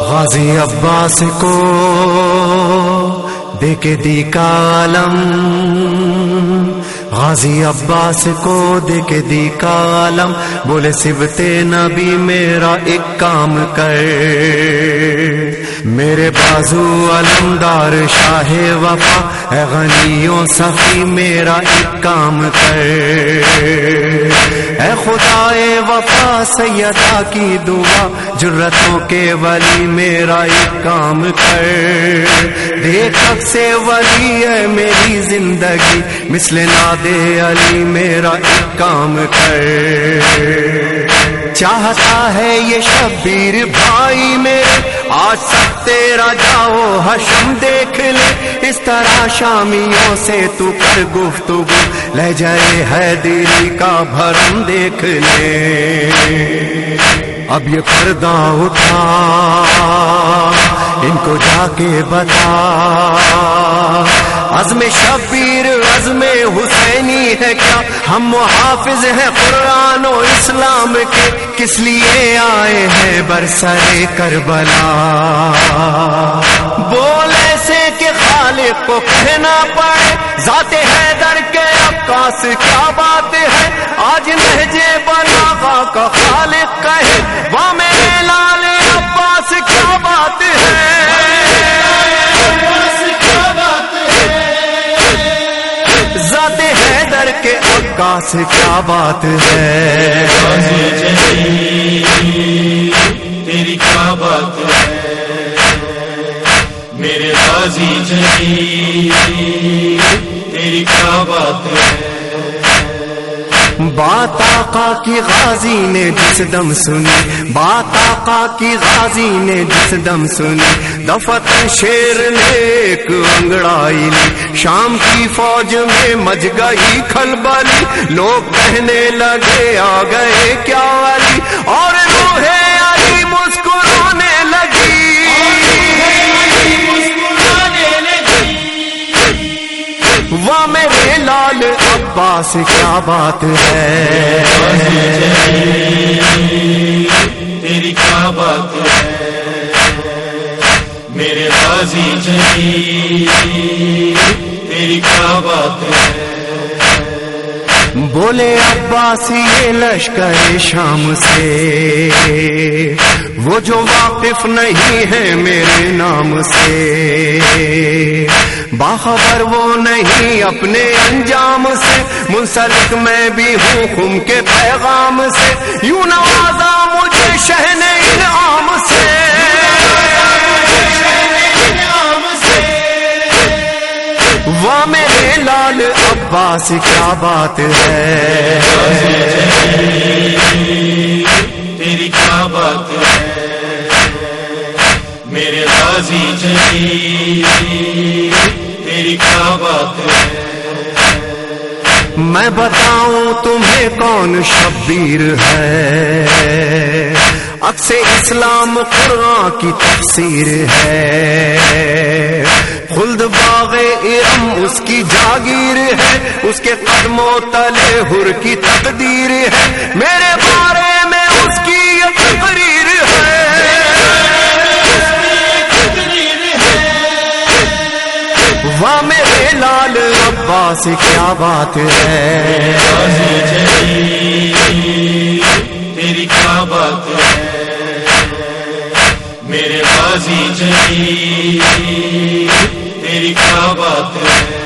غازی عباس کو دیکھ the column. غازی عباس کو دیکھ دی کالم، بولے سبتے نبی میرا ایک کام کر۔ میرے بازو علمدار شاہ وفا، اے غنیوں سخی میرا ایک کام کر۔ اے خدا وفا، سیدہ کی دعا، جرتوں کے ولی میرا ایک کام کر۔ دیکھ سے ولی ہے میری زندگی، مثل ناد نادے علی، میرا ایک کام کر۔ چاہتا ہے یہ شبیر بھائی میرے، آج سب تیرا جاؤ، حشم دیکھ لے۔ اس طرح شامیوں سے تو کر گفتگو۔ لے جائے ہے دلی کا بھرم دیکھ لے۔ اب یہ پردہ اٹھا۔ کے بتا عزم شبیر، عزم حسینی ہے کیا؟ ہم محافظ ہیں قرآن و اسلام کے۔ کس لیے آئے ہیں برسرے کربلا؟ بولے سے کہ خالق کو کہنا پڑے۔ ذات ہے در کے عکاس کیا بات ہے؟ آج نہجے بنا کا خالق عکاس کیا بات ہے؟ تیری کیا بات ہے؟ میرے غازی جی تیری کیا بات ہے؟ بات آقا کی غازی نے جس دم سنی بات آقا کی غازی نے جس دم سنی دفت شیر نے ایک انگڑائی لی۔ شام کی فوج میں مج گئی کھلبلی۔ لوگ کہنے لگے، آ گئے کیا والی اور روحے علی مسکرانے لگی۔ وہ میرے لال عباس، کیا بات ہے؟ تیری کیا بات ہے؟ میرے غازی جی تیری کیا بات ہے؟ بولے عباس یہ لشکر شام سے، وہ جو واقف نہیں ہے میرے نام سے، باخبر وہ نہیں اپنے انجام سے، منسلک میں بھی ہوں خم کے پیغام سے، یوں نوازا مجھے شہن انعام سے۔ میرے لال عباس کیا بات ہے؟ تیری کیا بات ہے؟ میرے غازی جی تیری کیا بات ہے؟ میں بتاؤں تمہیں کون شبیر ہے؟ اکس اسلام قرآن کی تفسیر ہے۔ خلد باغ ارم، اس کی جاگیر ہے، اس کے قدموں تلے ہر کی تقدیر ہے۔ میرے بارے میں اس کی یہ تقریر ہے۔ واہ میرے لال عباس، کیا بات ہے؟ تیری کیا بات ہے؟ میرے غازی جی تیری کیا بات ہے؟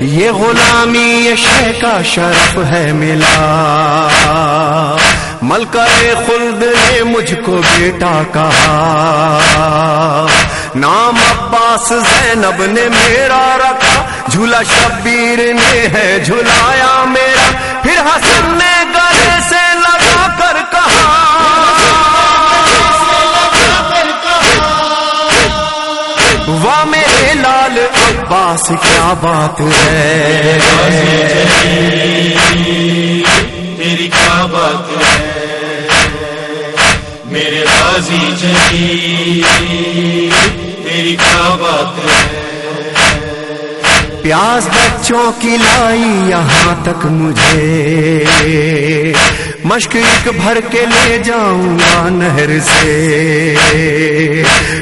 یہ غلامی، یہ کا شرف ہے ملا۔ ملکہ خلد نے مجھ کو بیٹا کہا۔ نام عباس زینب نے میرا رکھا۔ جھولا شبیر نے ہے، جھلایا میرا۔ پھر حسن کیا بات ہے؟ تیری کیا بات ہے؟ میرے غازی جی تیری کیا بات ہے؟ پیاس بچوں کی لائی یہاں تک مجھے۔ مشق بھر کے لے جاؤں گا نہر سے۔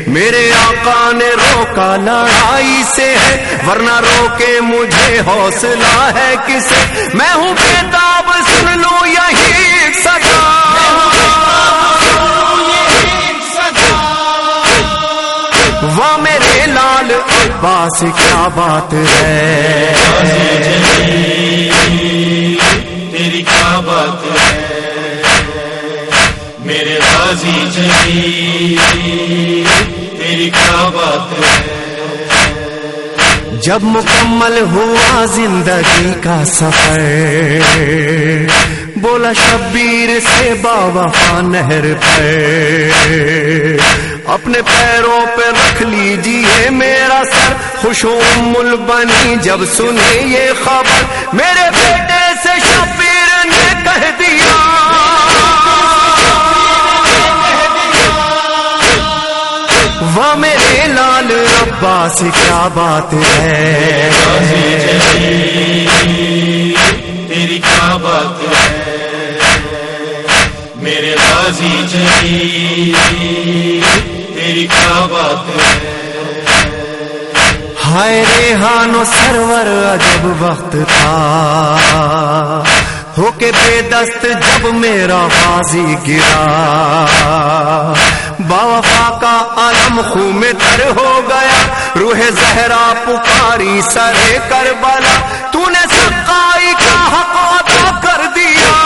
میرے آقا نے روکا، لڑائی سے ہے، ورنہ روکے مجھے حوصلہ ہے کسے۔ میں ہوں کتاب، سن لو یہی سجا وہ میرے لال عباس کیا بات ہے۔ جی، جی، جی، تیری کیا بات ہے؟ میرے جلی تیری کیا بات ہے؟ جب مکمل ہوا زندگی کا سفر، بولا شبیر سے بابا نہر پر۔ اپنے پیروں پہ رکھ لیجیے میرا سر۔ خوش مل بنی جب سنی یہ خبر۔ میرے بیٹے سے شبیر نے کہہ دیا۔ وہ میرے لال عباس کیا بات ہے؟ تیری کیا بات ہے؟ میرے غازی جلی تیری کیا بات ہے؟ ہائے ریحان و سرور عجب وقت تھا۔ ہو کے بے دست جب میرا بازی گرا۔ باوفا کا علم خوں میں تر ہو گیا۔ روح زہرا پکاری سرے کر بلا تو نے سقائی کا حق ادا کر دیا۔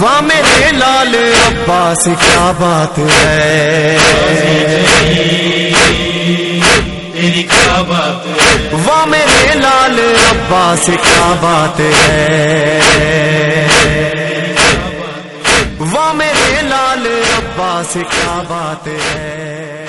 واہ میرے لال عباس، کیا بات ہے؟ تیری کیا بات ہے؟ میرے لال عباس کیا بات ہے؟ وہ میرے لال عباس کیا بات ہے؟